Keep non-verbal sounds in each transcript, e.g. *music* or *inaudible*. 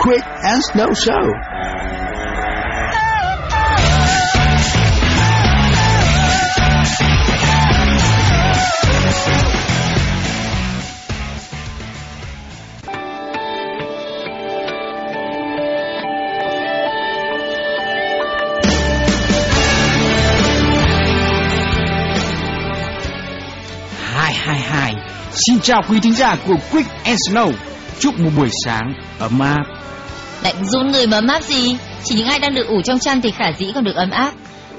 Quick and Snow Show. Hai Xin chào quý thính giả của Quick and Snow. Chúc một buổi sáng ấm áp. Lạnh run người mà ấm áp gì? Chỉ những ai đang được ủ trong chăn thì khả dĩ còn được ấm áp.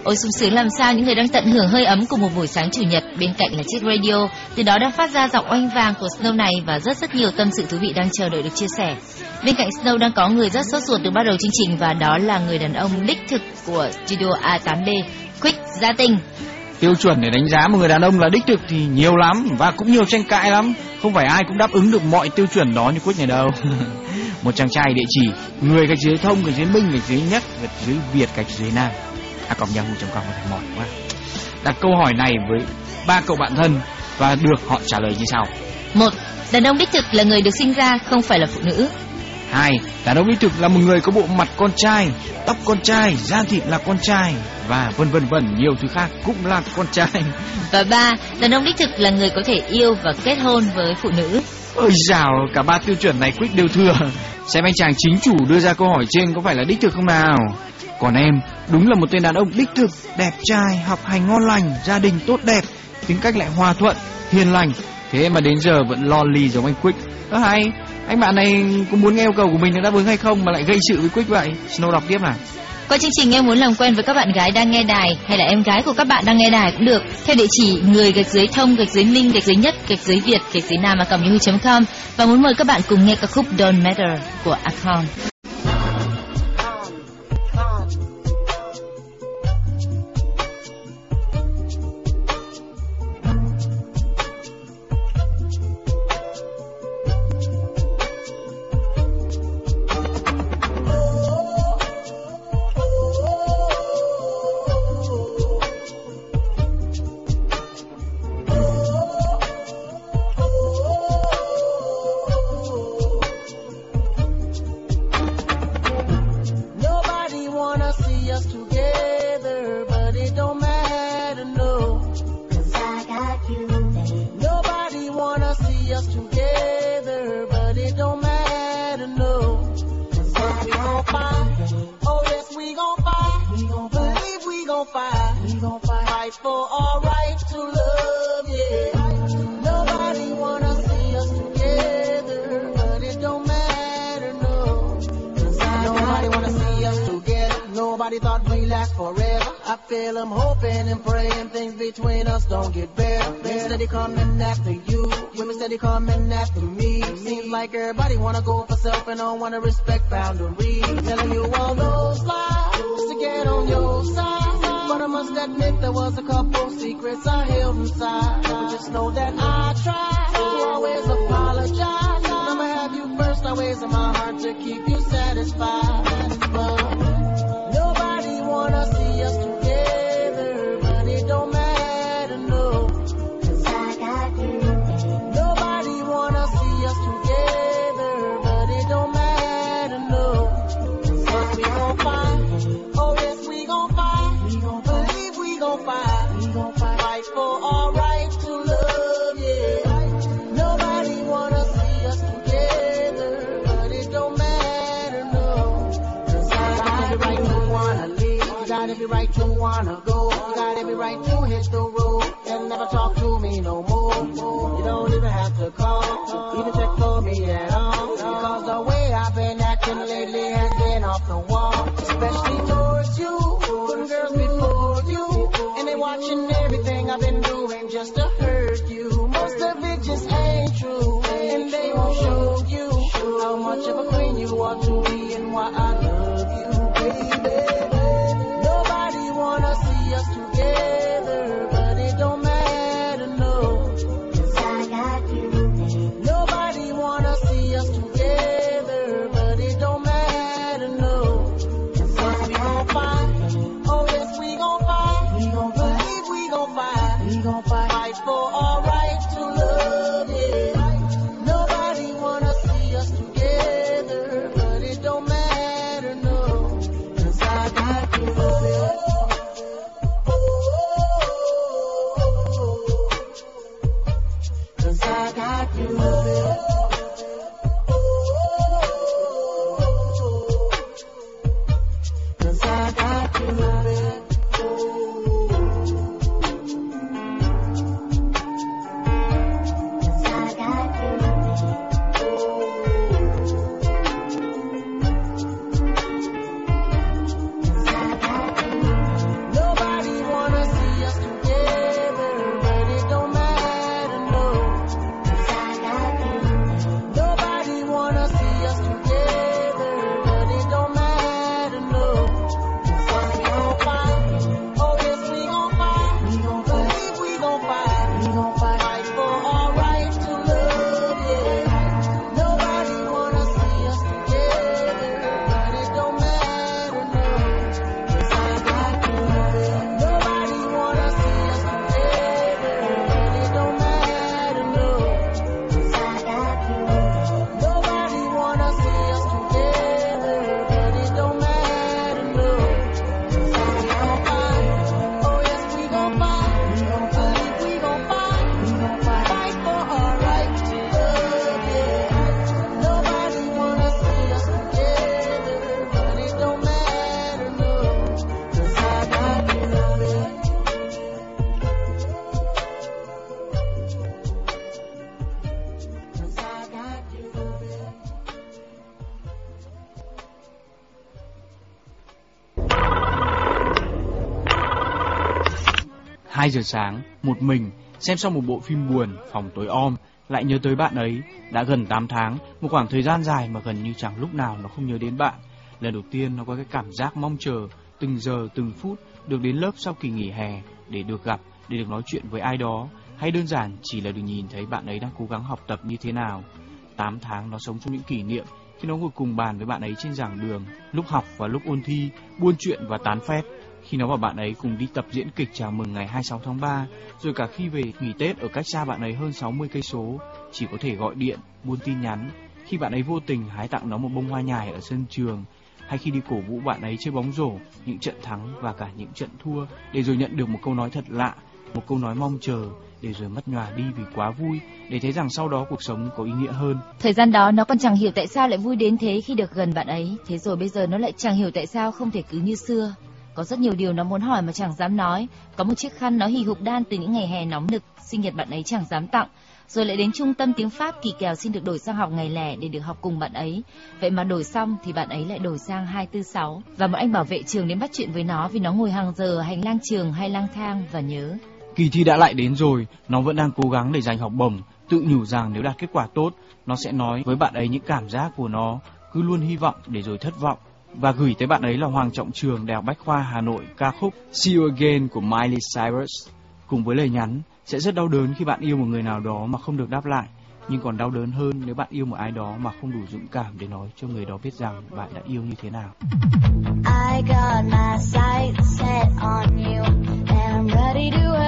Ôi sung sướng làm sao những người đang tận hưởng hơi ấm của một buổi sáng chủ nhật bên cạnh là chiếc radio, từ đó đang phát ra giọng oanh vàng của Snow này và rất rất nhiều tâm sự thú vị đang chờ đợi được chia sẻ. Bên cạnh Snow đang có người rất sốt ruột từ bắt đầu chương trình và đó là người đàn ông đích thực của studio A8B, Quick Gia Tình. Tiêu chuẩn để đánh giá một người đàn ông là đích thực thì nhiều lắm và cũng nhiều tranh cãi lắm. Không phải ai cũng đáp ứng được mọi tiêu chuẩn đó như quyết này đâu. *laughs* một chàng trai địa chỉ người gạch dưới thông, gạch dưới minh, gạch dưới nhất, gạch dưới việt, gạch dưới nam. A còng yahoo.com có thể mỏi quá. Đặt câu hỏi này với ba cậu bạn thân và được họ trả lời như sau. Một, đàn ông đích thực là người được sinh ra không phải là phụ nữ. Hai, đàn ông đích thực là một người có bộ mặt con trai, tóc con trai, da thịt là con trai và vân vân vân nhiều thứ khác cũng là con trai. Và ba, đàn ông đích thực là người có thể yêu và kết hôn với phụ nữ. Ôi dào, cả ba tiêu chuẩn này Quick đều thừa. Xem anh chàng chính chủ đưa ra câu hỏi trên có phải là đích thực không nào? Còn em, đúng là một tên đàn ông đích thực, đẹp trai, học hành ngon lành, gia đình tốt đẹp, tính cách lại hòa thuận, hiền lành. Thế mà đến giờ vẫn lo lì giống anh Quick. Ơ hay, anh bạn này có muốn nghe yêu cầu của mình được đáp ứng hay không mà lại gây sự với Quick vậy? Snow đọc tiếp nào. Qua chương trình em muốn làm quen với các bạn gái đang nghe đài hay là em gái của các bạn đang nghe đài cũng được. Theo địa chỉ người gạch dưới thông, gạch dưới minh, gạch dưới nhất, gạch dưới việt, gạch dưới nam à, a com và muốn mời các bạn cùng nghe ca khúc Don't Matter của Akon. Admit there was a couple secrets I held inside. But just know that 2 giờ sáng, một mình, xem xong một bộ phim buồn, phòng tối om, lại nhớ tới bạn ấy. Đã gần 8 tháng, một khoảng thời gian dài mà gần như chẳng lúc nào nó không nhớ đến bạn. Lần đầu tiên nó có cái cảm giác mong chờ, từng giờ, từng phút, được đến lớp sau kỳ nghỉ hè, để được gặp, để được nói chuyện với ai đó, hay đơn giản chỉ là được nhìn thấy bạn ấy đang cố gắng học tập như thế nào. 8 tháng nó sống trong những kỷ niệm, khi nó ngồi cùng bàn với bạn ấy trên giảng đường, lúc học và lúc ôn thi, buôn chuyện và tán phét khi nó và bạn ấy cùng đi tập diễn kịch chào mừng ngày 26 tháng 3, rồi cả khi về nghỉ Tết ở cách xa bạn ấy hơn 60 cây số, chỉ có thể gọi điện, buôn tin nhắn. Khi bạn ấy vô tình hái tặng nó một bông hoa nhài ở sân trường, hay khi đi cổ vũ bạn ấy chơi bóng rổ, những trận thắng và cả những trận thua, để rồi nhận được một câu nói thật lạ, một câu nói mong chờ, để rồi mất nhòa đi vì quá vui, để thấy rằng sau đó cuộc sống có ý nghĩa hơn. Thời gian đó nó còn chẳng hiểu tại sao lại vui đến thế khi được gần bạn ấy, thế rồi bây giờ nó lại chẳng hiểu tại sao không thể cứ như xưa. Có rất nhiều điều nó muốn hỏi mà chẳng dám nói. Có một chiếc khăn nó hì hục đan từ những ngày hè nóng nực, sinh nhật bạn ấy chẳng dám tặng. Rồi lại đến trung tâm tiếng Pháp kỳ kèo xin được đổi sang học ngày lẻ để được học cùng bạn ấy. Vậy mà đổi xong thì bạn ấy lại đổi sang 246. Và một anh bảo vệ trường đến bắt chuyện với nó vì nó ngồi hàng giờ ở hành lang trường hay lang thang và nhớ. Kỳ thi đã lại đến rồi, nó vẫn đang cố gắng để giành học bổng, tự nhủ rằng nếu đạt kết quả tốt, nó sẽ nói với bạn ấy những cảm giác của nó, cứ luôn hy vọng để rồi thất vọng. Và gửi tới bạn ấy là Hoàng Trọng Trường, Đại học Bách khoa Hà Nội, ca khúc See You Again của Miley Cyrus. Cùng với lời nhắn, sẽ rất đau đớn khi bạn yêu một người nào đó mà không được đáp lại, nhưng còn đau đớn hơn nếu bạn yêu một ai đó mà không đủ dũng cảm để nói cho người đó biết rằng bạn đã yêu như thế nào. I got my sights set on you, and I'm ready to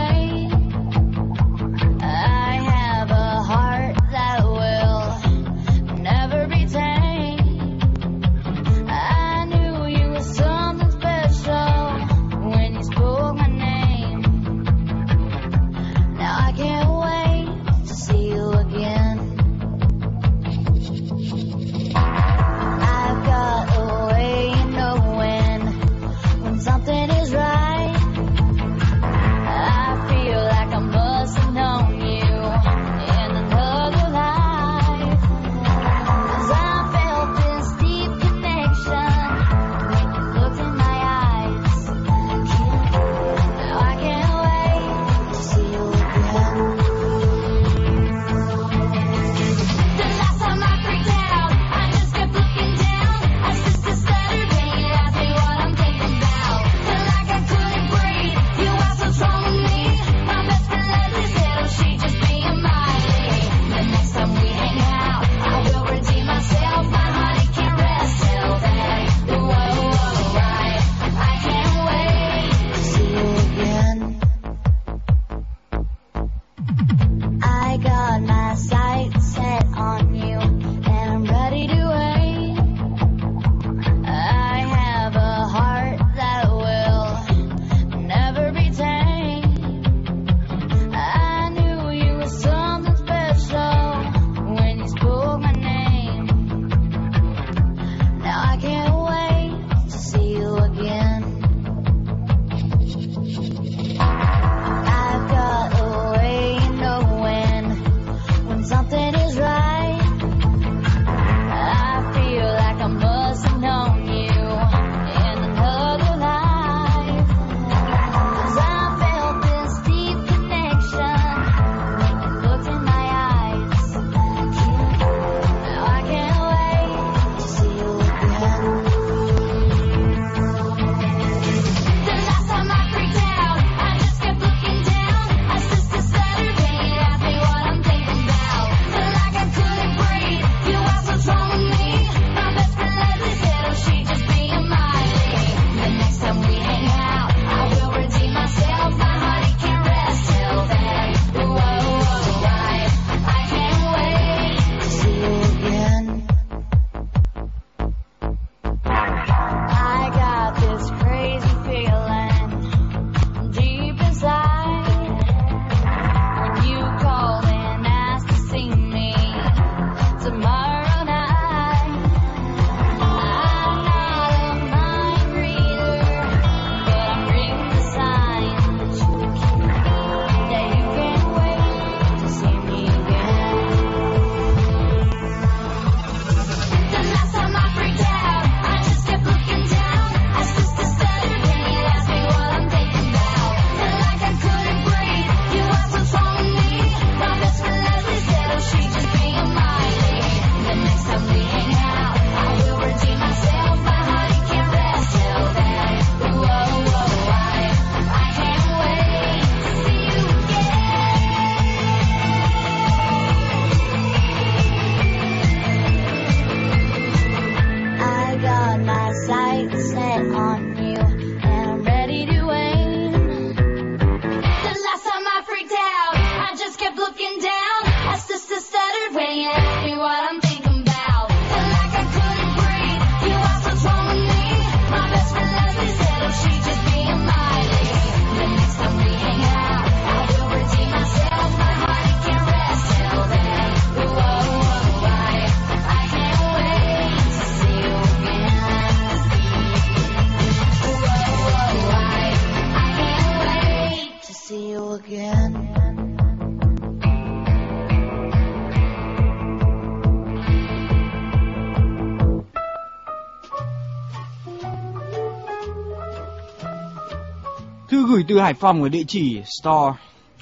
gửi từ Hải Phòng ở địa chỉ store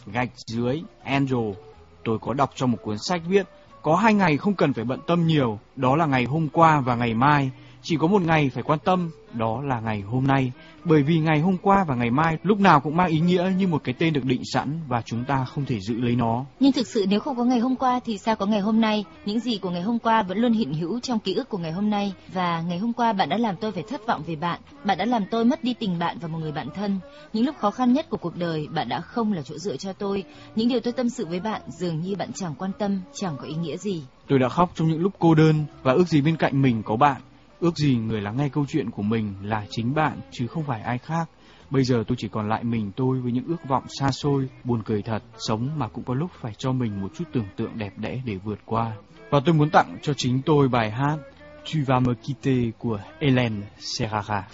gạch dưới Angel. Tôi có đọc trong một cuốn sách viết có hai ngày không cần phải bận tâm nhiều, đó là ngày hôm qua và ngày mai. Chỉ có một ngày phải quan tâm, đó là ngày hôm nay. Bởi vì ngày hôm qua và ngày mai lúc nào cũng mang ý nghĩa như một cái tên được định sẵn và chúng ta không thể giữ lấy nó. Nhưng thực sự nếu không có ngày hôm qua thì sao có ngày hôm nay? Những gì của ngày hôm qua vẫn luôn hiện hữu trong ký ức của ngày hôm nay. Và ngày hôm qua bạn đã làm tôi phải thất vọng về bạn. Bạn đã làm tôi mất đi tình bạn và một người bạn thân. Những lúc khó khăn nhất của cuộc đời, bạn đã không là chỗ dựa cho tôi. Những điều tôi tâm sự với bạn dường như bạn chẳng quan tâm, chẳng có ý nghĩa gì. Tôi đã khóc trong những lúc cô đơn và ước gì bên cạnh mình có bạn. Ước gì người lắng nghe câu chuyện của mình là chính bạn chứ không phải ai khác. Bây giờ tôi chỉ còn lại mình tôi với những ước vọng xa xôi, buồn cười thật, sống mà cũng có lúc phải cho mình một chút tưởng tượng đẹp đẽ để vượt qua. Và tôi muốn tặng cho chính tôi bài hát Tu vas me quitter của Hélène Serrara.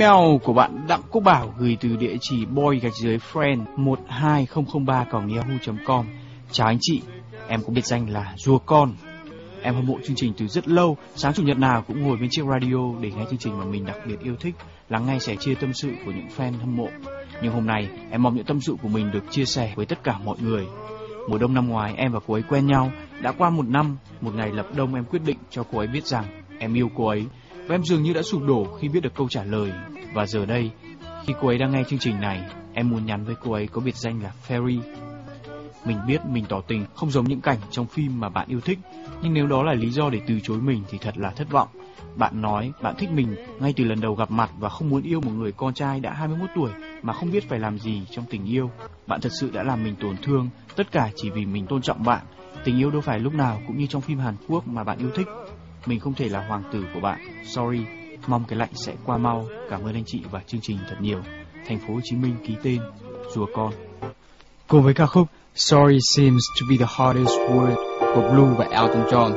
Email của bạn Đặng Quốc Bảo gửi từ địa chỉ boy gạch dưới friend 12003 yahoo.com. Chào anh chị, em có biệt danh là rùa con. Em hâm mộ chương trình từ rất lâu, sáng chủ nhật nào cũng ngồi bên chiếc radio để nghe chương trình mà mình đặc biệt yêu thích, lắng nghe sẻ chia tâm sự của những fan hâm mộ. Nhưng hôm nay, em mong những tâm sự của mình được chia sẻ với tất cả mọi người. Mùa đông năm ngoái, em và cô ấy quen nhau. Đã qua một năm, một ngày lập đông em quyết định cho cô ấy biết rằng em yêu cô ấy. Và em dường như đã sụp đổ khi biết được câu trả lời. Và giờ đây, khi cô ấy đang nghe chương trình này, em muốn nhắn với cô ấy có biệt danh là Fairy. Mình biết mình tỏ tình không giống những cảnh trong phim mà bạn yêu thích, nhưng nếu đó là lý do để từ chối mình thì thật là thất vọng. Bạn nói bạn thích mình ngay từ lần đầu gặp mặt và không muốn yêu một người con trai đã 21 tuổi mà không biết phải làm gì trong tình yêu. Bạn thật sự đã làm mình tổn thương, tất cả chỉ vì mình tôn trọng bạn. Tình yêu đâu phải lúc nào cũng như trong phim Hàn Quốc mà bạn yêu thích. Mình không thể là hoàng tử của bạn. Sorry. Mong cái lạnh sẽ qua mau. Cảm ơn anh chị và chương trình thật nhiều. Thành phố Hồ Chí Minh ký tên Rùa con. Cùng với ca khúc Sorry seems to be the hardest word của Blue và Elton John.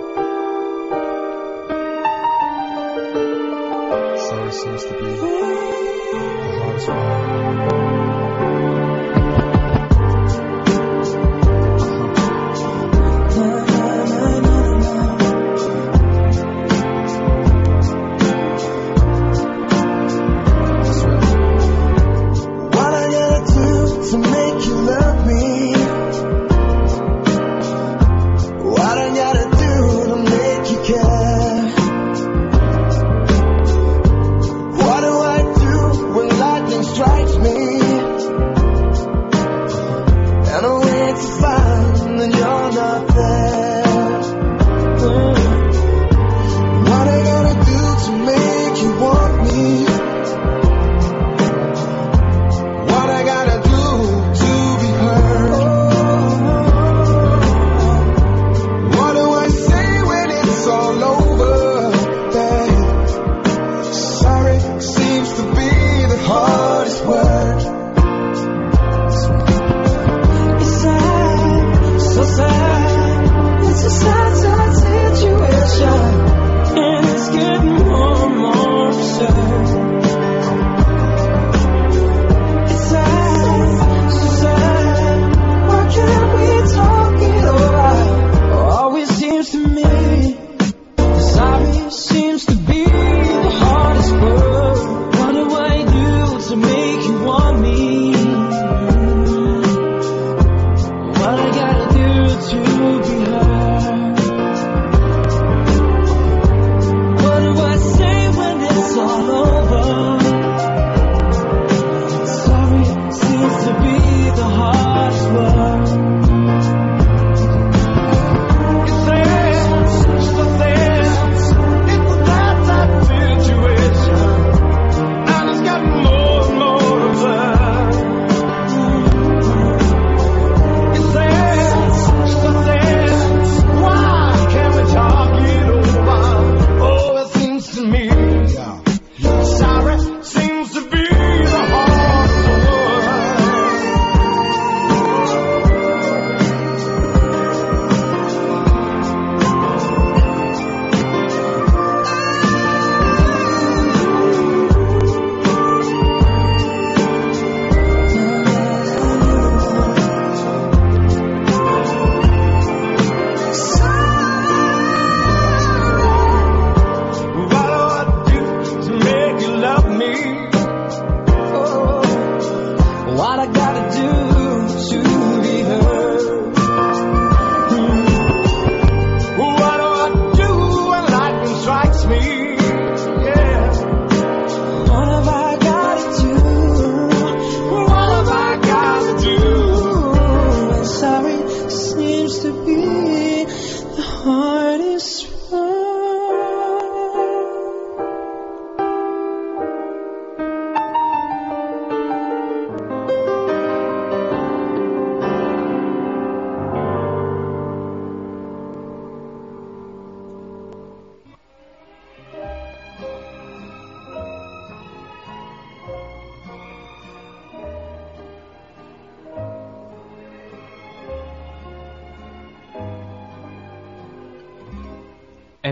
Sorry seems to be the hardest one.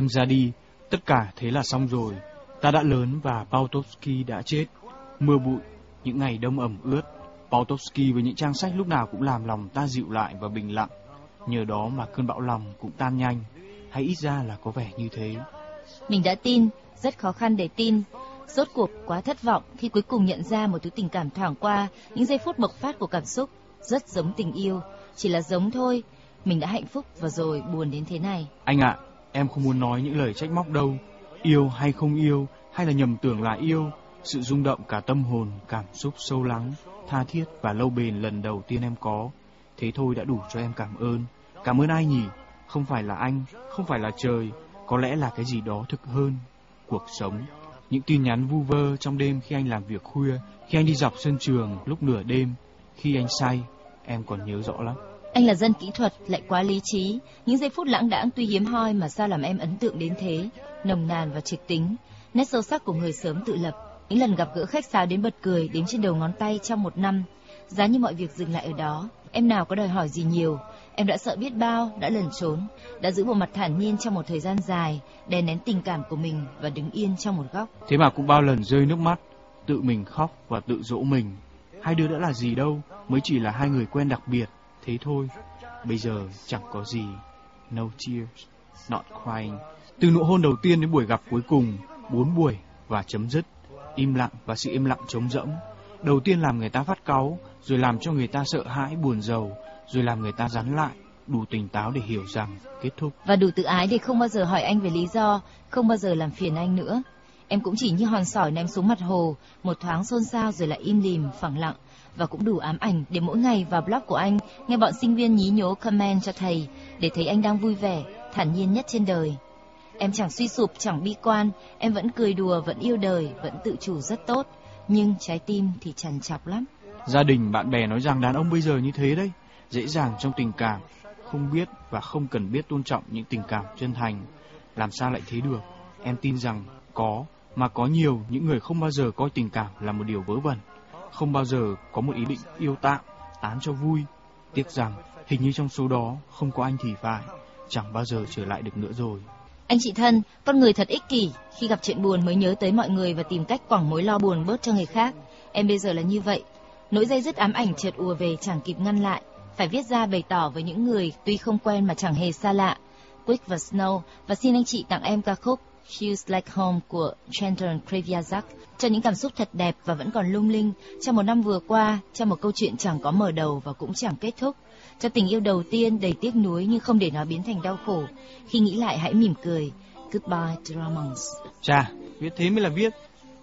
Em ra đi, tất cả thế là xong rồi. Ta đã lớn và Pautovsky đã chết. Mưa bụi, những ngày đông ẩm ướt. Pautovsky với những trang sách lúc nào cũng làm lòng ta dịu lại và bình lặng. Nhờ đó mà cơn bão lòng cũng tan nhanh. Hay ít ra là có vẻ như thế. Mình đã tin, rất khó khăn để tin. Rốt cuộc quá thất vọng khi cuối cùng nhận ra một thứ tình cảm thoảng qua, những giây phút bộc phát của cảm xúc, rất giống tình yêu, chỉ là giống thôi. Mình đã hạnh phúc và rồi buồn đến thế này. Anh ạ, em không muốn nói những lời trách móc đâu. Yêu hay không yêu, hay là nhầm tưởng là yêu, sự rung động cả tâm hồn, cảm xúc sâu lắng, tha thiết và lâu bền lần đầu tiên em có. Thế thôi đã đủ cho em cảm ơn. Cảm ơn ai nhỉ? Không phải là anh, không phải là trời, có lẽ là cái gì đó thực hơn. Cuộc sống. Những tin nhắn vu vơ trong đêm khi anh làm việc khuya, khi anh đi dọc sân trường lúc nửa đêm, khi anh say, em còn nhớ rõ lắm. Anh là dân kỹ thuật, lại quá lý trí. Những giây phút lãng đãng tuy hiếm hoi mà sao làm em ấn tượng đến thế. Nồng nàn và trực tính. Nét sâu sắc của người sớm tự lập. Những lần gặp gỡ khách sáo đến bật cười đếm trên đầu ngón tay trong một năm. Giá như mọi việc dừng lại ở đó. Em nào có đòi hỏi gì nhiều. Em đã sợ biết bao, đã lẩn trốn, đã giữ bộ mặt thản nhiên trong một thời gian dài, đè nén tình cảm của mình và đứng yên trong một góc. Thế mà cũng bao lần rơi nước mắt, tự mình khóc và tự dỗ mình. Hai đứa đã là gì đâu, mới chỉ là hai người quen đặc biệt, thế thôi. Bây giờ chẳng có gì. No tears, not crying. Từ nụ hôn đầu tiên đến buổi gặp cuối cùng, bốn buổi và chấm dứt. Im lặng và sự im lặng trống rỗng. Đầu tiên làm người ta phát cáu, rồi làm cho người ta sợ hãi buồn rầu, rồi làm người ta rắn lại, đủ tỉnh táo để hiểu rằng kết thúc. Và đủ tự ái để không bao giờ hỏi anh về lý do, không bao giờ làm phiền anh nữa. Em cũng chỉ như hòn sỏi ném xuống mặt hồ, một thoáng xôn xao rồi lại im lìm, phẳng lặng. Và cũng đủ ám ảnh để mỗi ngày vào blog của anh nghe bọn sinh viên nhí nhố comment cho thầy, để thấy anh đang vui vẻ, thản nhiên nhất trên đời. Em chẳng suy sụp, chẳng bi quan, em vẫn cười đùa, vẫn yêu đời, vẫn tự chủ rất tốt. Nhưng trái tim thì trằn trọc lắm. Gia đình, bạn bè nói rằng đàn ông bây giờ như thế đấy, dễ dàng trong tình cảm, không biết và không cần biết tôn trọng những tình cảm chân thành. Làm sao lại thế được? Em tin rằng có, mà có nhiều những người không bao giờ coi tình cảm là một điều vớ vẩn, không bao giờ có một ý định yêu tạm, tán cho vui. Tiếc rằng hình như trong số đó không có anh thì phải, chẳng bao giờ trở lại được nữa rồi. Anh chị thân, con người thật ích kỷ, khi gặp chuyện buồn mới nhớ tới mọi người và tìm cách quẳng mối lo buồn bớt cho người khác. Em bây giờ là như vậy. Nỗi dây dứt ám ảnh chợt ùa về chẳng kịp ngăn lại, phải viết ra bày tỏ với những người tuy không quen mà chẳng hề xa lạ. Quick và Snow và xin anh chị tặng em ca khúc Feels Like Home của Trenton Kreviazak cho những cảm xúc thật đẹp và vẫn còn lung linh trong một năm vừa qua, trong một câu chuyện chẳng có mở đầu và cũng chẳng kết thúc, cho tình yêu đầu tiên đầy tiếc nuối nhưng không để nó biến thành đau khổ. Khi nghĩ lại hãy mỉm cười. Goodbye to romance. Chà, viết thế mới là viết.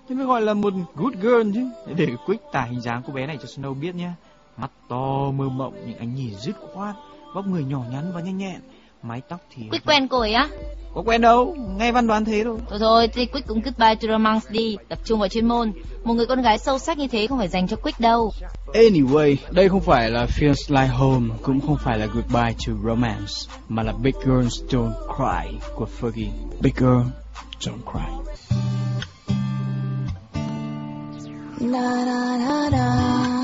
Thế mới gọi là một good girl chứ. Để Quick tả hình dáng cô bé này cho Snow biết nhé. Mắt to mơ mộng những ánh nhìn dứt khoát, vóc người nhỏ nhắn và nhanh nhẹn, mái tóc thì Quick quen cô ấy á? có quen đâu, nghe văn đoán thế thôi. Thôi thôi, thì Quick cũng goodbye to romance đi, tập trung vào chuyên môn. Một người con gái sâu sắc như thế không phải dành cho Quick đâu. Anyway, đây không phải là Feels Like Home, cũng không phải là Goodbye to Romance, mà là Big Girls Don't Cry của Fergie. Big Girl Don't Cry. Da da da da.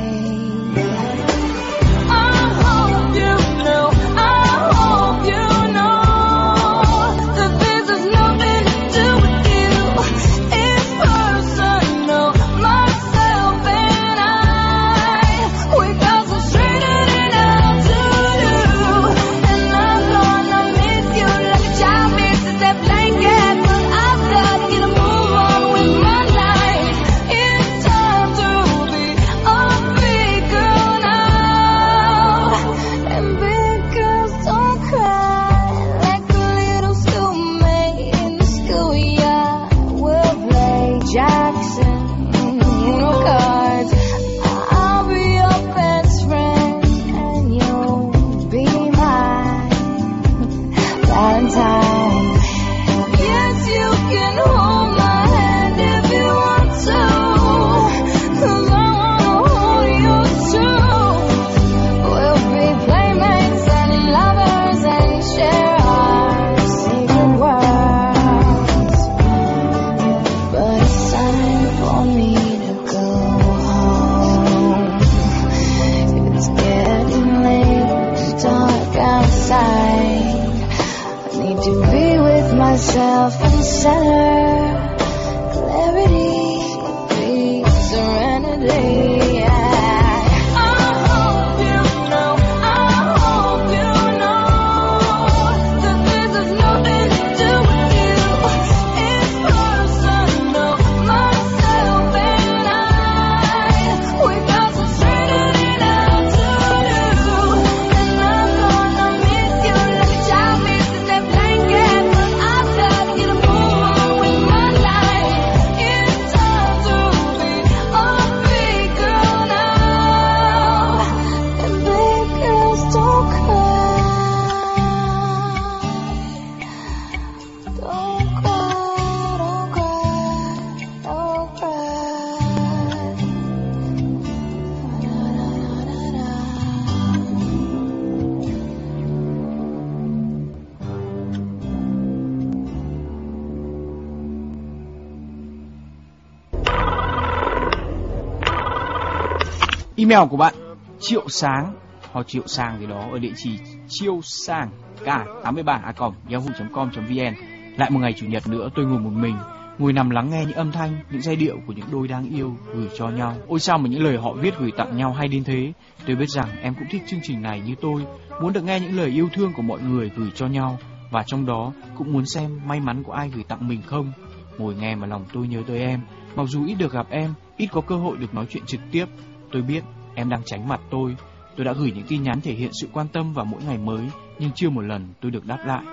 Email của bạn, Triệu Sáng, hoặc Triệu Sang gì đó ở địa chỉ chiêu sang k 83 a yahoo.com.vn lại một ngày chủ nhật nữa, tôi ngồi một mình, ngồi nằm lắng nghe những âm thanh, những giai điệu của những đôi đang yêu gửi cho nhau. Ôi sao mà những lời họ viết gửi tặng nhau hay đến thế? Tôi biết rằng em cũng thích chương trình này như tôi, muốn được nghe những lời yêu thương của mọi người gửi cho nhau, và trong đó cũng muốn xem may mắn của ai gửi tặng mình không. Ngồi nghe mà lòng tôi nhớ tới em, mặc dù ít được gặp em, ít có cơ hội được nói chuyện trực tiếp, tôi biết em đang tránh mặt tôi. Tôi đã gửi những tin nhắn thể hiện sự quan tâm vào mỗi ngày mới, nhưng chưa một lần tôi được đáp lại.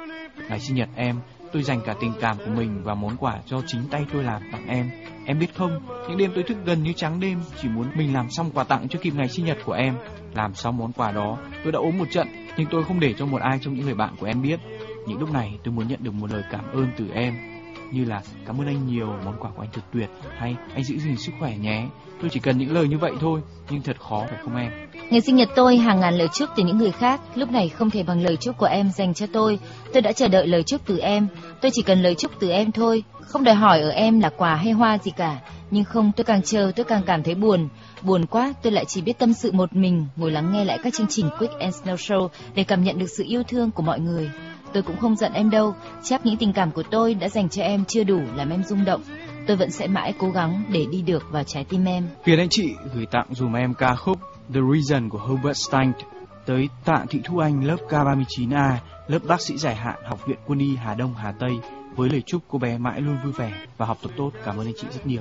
Ngày sinh nhật em, tôi dành cả tình cảm của mình và món quà do chính tay tôi làm tặng em. Em biết không, những đêm tôi thức gần như trắng đêm, chỉ muốn mình làm xong quà tặng cho kịp ngày sinh nhật của em. Làm xong món quà đó, tôi đã ốm một trận, nhưng tôi không để cho một ai trong những người bạn của em biết. Những lúc này, tôi muốn nhận được một lời cảm ơn từ em như là cảm ơn anh nhiều món quà của anh thật tuyệt hay anh giữ gìn sức khỏe nhé tôi chỉ cần những lời như vậy thôi nhưng thật khó phải không em Ngày sinh nhật tôi hàng ngàn lời chúc từ những người khác, lúc này không thể bằng lời chúc của em dành cho tôi. Tôi đã chờ đợi lời chúc từ em, tôi chỉ cần lời chúc từ em thôi, không đòi hỏi ở em là quà hay hoa gì cả. Nhưng không, tôi càng chờ tôi càng cảm thấy buồn. Buồn quá, tôi lại chỉ biết tâm sự một mình, ngồi lắng nghe lại các chương trình Quick and Snow Show để cảm nhận được sự yêu thương của mọi người. Tôi cũng không giận em đâu, chắc những tình cảm của tôi đã dành cho em chưa đủ làm em rung động. Tôi vẫn sẽ mãi cố gắng để đi được vào trái tim em. Phiền anh chị gửi tặng dùm em ca khúc The Reason của Hubert Stein tới Tạ Thị Thu Anh lớp K39A, lớp bác sĩ giải hạn Học viện Quân y Hà Đông Hà Tây với lời chúc cô bé mãi luôn vui vẻ và học tập tốt. Cảm ơn anh chị rất nhiều.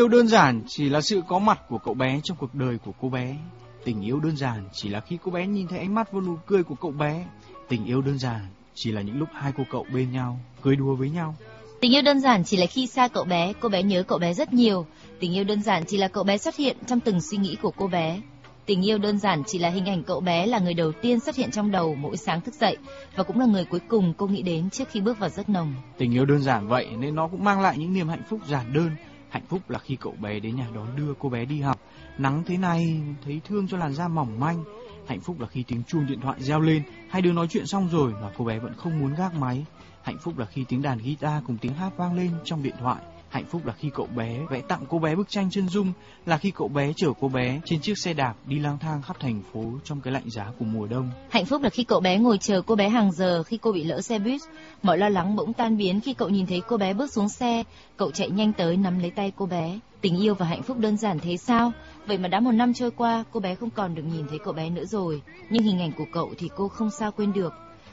yêu đơn giản chỉ là sự có mặt của cậu bé trong cuộc đời của cô bé. Tình yêu đơn giản chỉ là khi cô bé nhìn thấy ánh mắt và nụ cười của cậu bé. Tình yêu đơn giản chỉ là những lúc hai cô cậu bên nhau, cười đùa với nhau. Tình yêu đơn giản chỉ là khi xa cậu bé, cô bé nhớ cậu bé rất nhiều. Tình yêu đơn giản chỉ là cậu bé xuất hiện trong từng suy nghĩ của cô bé. Tình yêu đơn giản chỉ là hình ảnh cậu bé là người đầu tiên xuất hiện trong đầu mỗi sáng thức dậy và cũng là người cuối cùng cô nghĩ đến trước khi bước vào giấc nồng. Tình yêu đơn giản vậy nên nó cũng mang lại những niềm hạnh phúc giản đơn. Hạnh phúc là khi cậu bé đến nhà đón đưa cô bé đi học. Nắng thế này, thấy thương cho làn da mỏng manh. Hạnh phúc là khi tiếng chuông điện thoại reo lên, hai đứa nói chuyện xong rồi mà cô bé vẫn không muốn gác máy. Hạnh phúc là khi tiếng đàn guitar cùng tiếng hát vang lên trong điện thoại. Hạnh phúc là khi cậu bé vẽ tặng cô bé bức tranh chân dung, là khi cậu bé chở cô bé trên chiếc xe đạp đi lang thang khắp thành phố trong cái lạnh giá của mùa đông. Hạnh phúc là khi cậu bé ngồi chờ cô bé hàng giờ khi cô bị lỡ xe buýt. Mọi lo lắng bỗng tan biến khi cậu nhìn thấy cô bé bước xuống xe. Cậu chạy nhanh tới nắm lấy tay cô bé. Tình yêu và hạnh phúc đơn giản thế sao? Vậy mà đã một năm trôi qua, cô bé không còn được nhìn thấy cậu bé nữa rồi. Nhưng hình ảnh của cậu thì cô không sao quên được.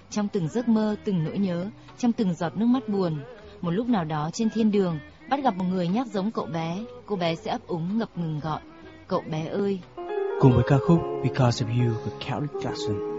Trong từng giấc mơ, từng nỗi nhớ, trong từng giọt nước mắt buồn. Một lúc nào đó trên thiên đường, bắt gặp một người nhắc giống cậu bé, cô bé sẽ ấp úng ngập ngừng gọi. Cậu bé ơi, Cùng với ca khúc Because of You của Kelly Clarkson.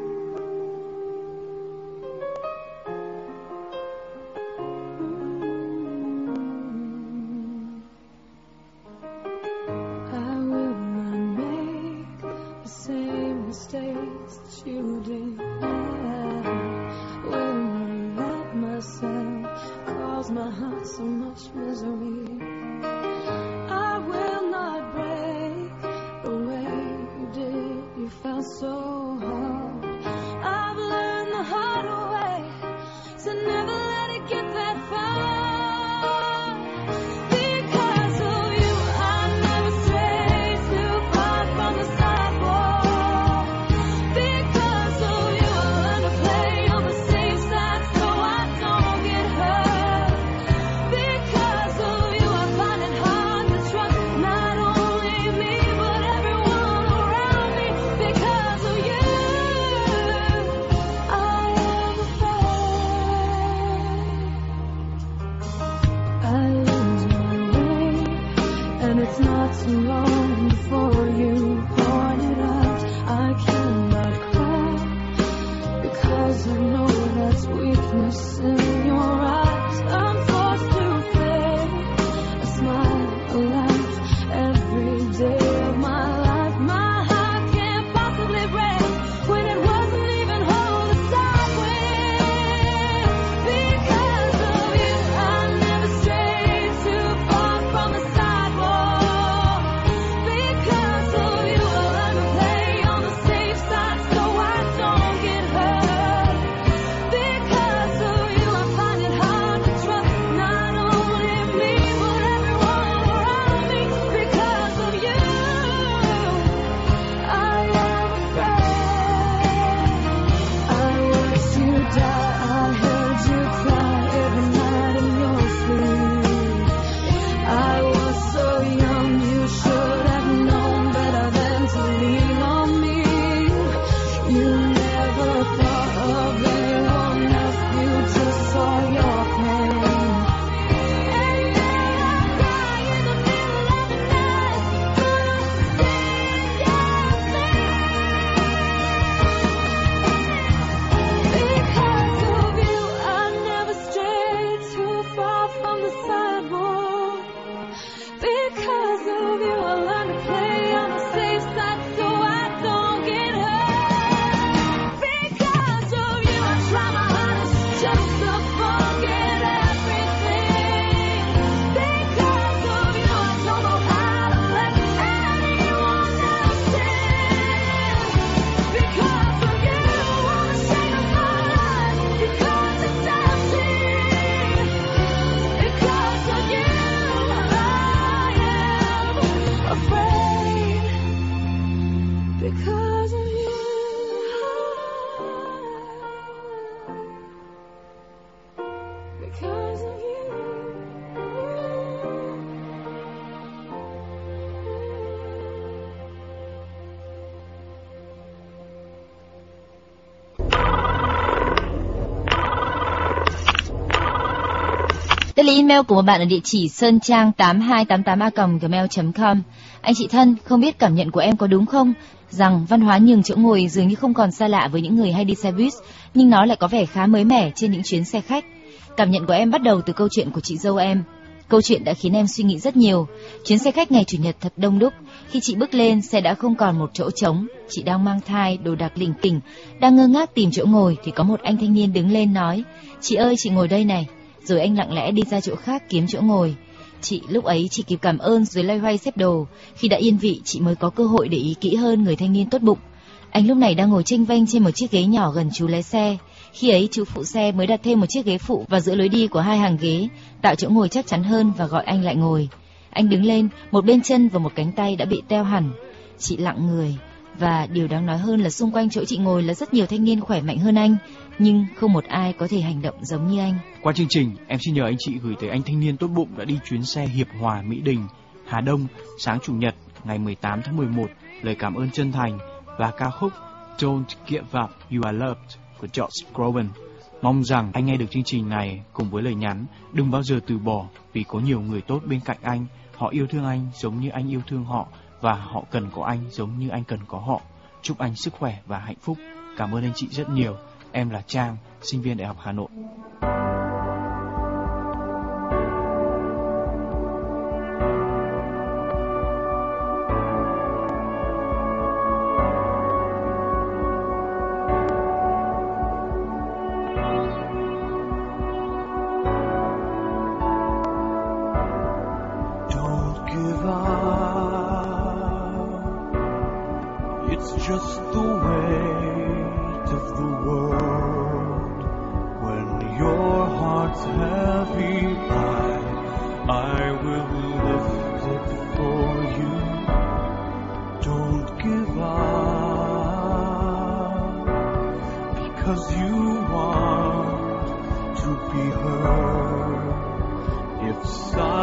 Email của một bạn ở địa chỉ sơn trang 8288a.gmail.com. Anh chị thân, không biết cảm nhận của em có đúng không? Rằng văn hóa nhường chỗ ngồi dường như không còn xa lạ với những người hay đi xe buýt, nhưng nó lại có vẻ khá mới mẻ trên những chuyến xe khách. Cảm nhận của em bắt đầu từ câu chuyện của chị dâu em. Câu chuyện đã khiến em suy nghĩ rất nhiều. Chuyến xe khách ngày chủ nhật thật đông đúc. Khi chị bước lên, xe đã không còn một chỗ trống. Chị đang mang thai, đồ đạc lỉnh kỉnh, đang ngơ ngác tìm chỗ ngồi thì có một anh thanh niên đứng lên nói: "Chị ơi, chị ngồi đây này." Rồi anh lặng lẽ đi ra chỗ khác kiếm chỗ ngồi. Chị lúc ấy chỉ kịp cảm ơn rồi loay hoay xếp đồ. Khi đã yên vị, chị mới có cơ hội để ý kỹ hơn người thanh niên tốt bụng. Anh lúc này đang ngồi chênh vênh trên một chiếc ghế nhỏ gần chú lái xe. Khi ấy chú phụ xe mới đặt thêm một chiếc ghế phụ vào giữa lối đi của hai hàng ghế, tạo chỗ ngồi chắc chắn hơn và gọi anh lại ngồi. Anh đứng lên, một bên chân và một cánh tay đã bị teo hẳn. Chị lặng người, và điều đáng nói hơn là xung quanh chỗ chị ngồi là rất nhiều thanh niên khỏe mạnh hơn anh, nhưng không một ai có thể hành động giống như anh. Qua chương trình, em xin nhờ anh chị gửi tới anh thanh niên tốt bụng đã đi chuyến xe Hiệp Hòa Mỹ Đình, Hà Đông sáng chủ nhật ngày 18 tháng 11 lời cảm ơn chân thành và ca khúc Don't Give Up You Are Loved của George Groban. Mong rằng anh nghe được chương trình này cùng với lời nhắn đừng bao giờ từ bỏ vì có nhiều người tốt bên cạnh anh. Họ yêu thương anh giống như anh yêu thương họ và họ cần có anh giống như anh cần có họ. Chúc anh sức khỏe và hạnh phúc. Cảm ơn anh chị rất nhiều. Em là Trang, sinh viên Đại học Hà Nội. Because you want to be heard. If silence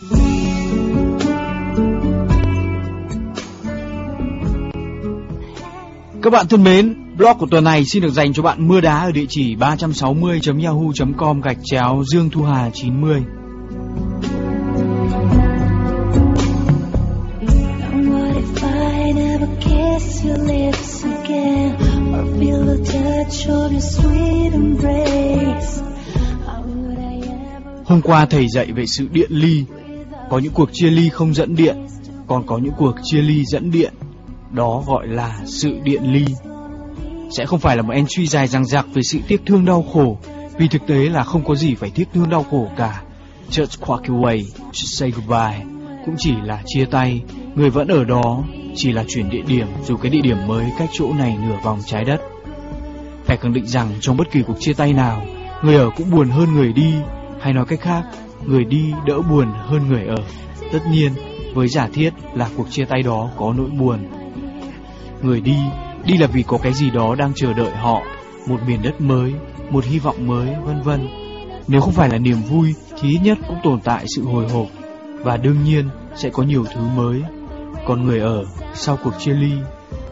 Các bạn thân mến, blog của tuần này xin được dành cho bạn mưa đá ở địa chỉ 360.yahoo.com gạch chéo Dương Thu Hà 90. What if I never kiss your lips again or feel the touch of your sweet embrace? How would I ever Hôm qua thầy dạy về sự điện ly. Có những cuộc chia ly không dẫn điện, còn có những cuộc chia ly dẫn điện. Đó gọi là sự điện ly. Sẽ không phải là một entry dài dằng dặc về sự tiếc thương đau khổ, vì thực tế là không có gì phải tiếc thương đau khổ cả. Just walk away, just say goodbye. Cũng chỉ là chia tay, người vẫn ở đó, chỉ là chuyển địa điểm dù cái địa điểm mới cách chỗ này nửa vòng trái đất. Phải khẳng định rằng trong bất kỳ cuộc chia tay nào, người ở cũng buồn hơn người đi, hay nói cách khác, người đi đỡ buồn hơn người ở. Tất nhiên, với giả thiết là cuộc chia tay đó có nỗi buồn. Người đi, đi là vì có cái gì đó đang chờ đợi họ, một miền đất mới, một hy vọng mới, vân vân. Nếu không phải là niềm vui thì ít nhất cũng tồn tại sự hồi hộp và đương nhiên sẽ có nhiều thứ mới. Còn người ở sau cuộc chia ly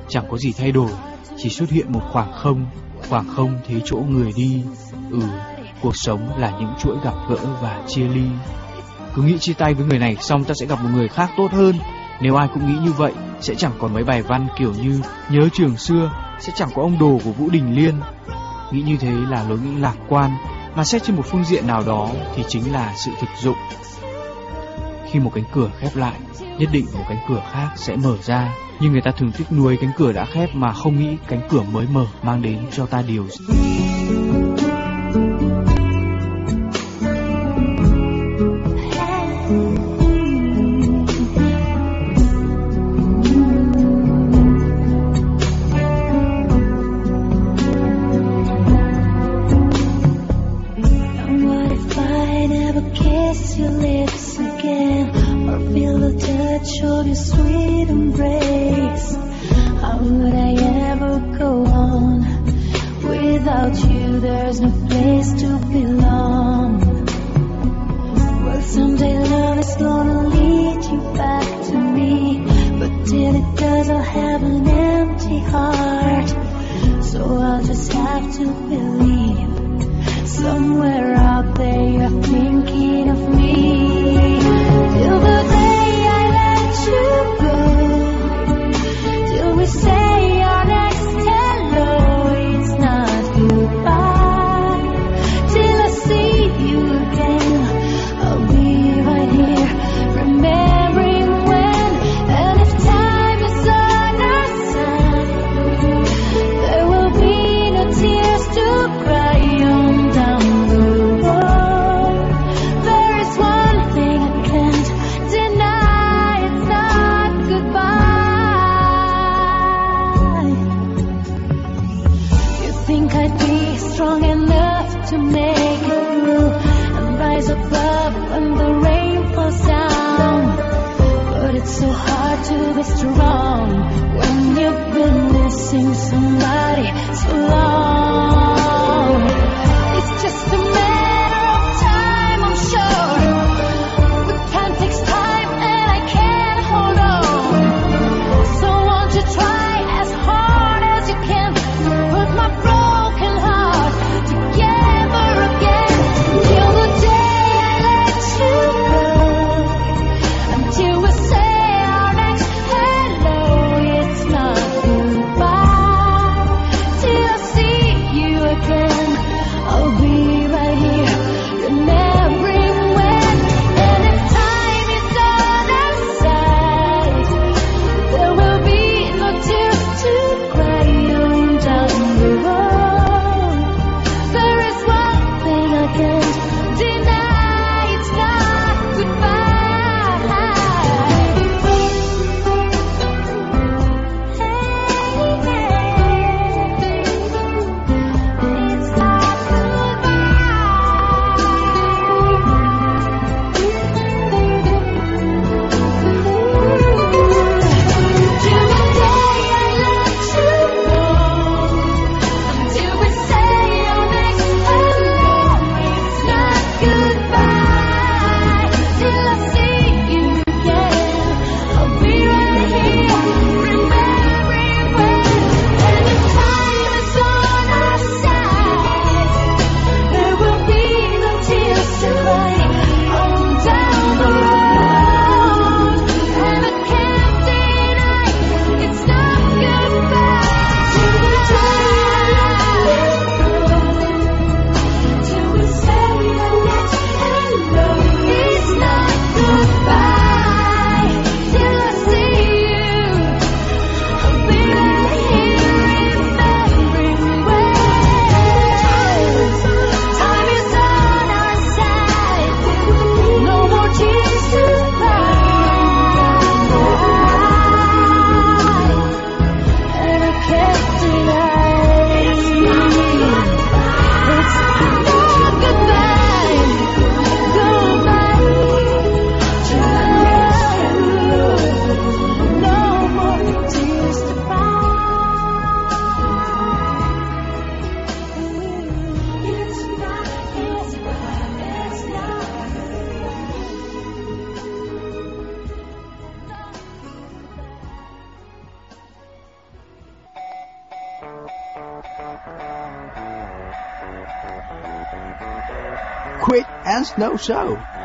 chẳng có gì thay đổi, chỉ xuất hiện một khoảng không, khoảng không thế chỗ người đi. Ừ, cuộc sống là những chuỗi gặp gỡ và chia ly. Cứ nghĩ chia tay với người này xong ta sẽ gặp một người khác tốt hơn. Nếu ai cũng nghĩ như vậy, sẽ chẳng còn mấy bài văn kiểu như nhớ trường xưa, sẽ chẳng có ông đồ của Vũ Đình Liên. Nghĩ như thế là lối nghĩ lạc quan, mà xét trên một phương diện nào đó thì chính là sự thực dụng. Khi một cánh cửa khép lại, nhất định một cánh cửa khác sẽ mở ra, nhưng người ta thường tiếc nuối cánh cửa đã khép mà không nghĩ cánh cửa mới mở mang đến cho ta điều gì. To make it through and rise above when the rain falls down? But it's so hard to be strong when you've been missing somebody so long. Quick and Snow Show.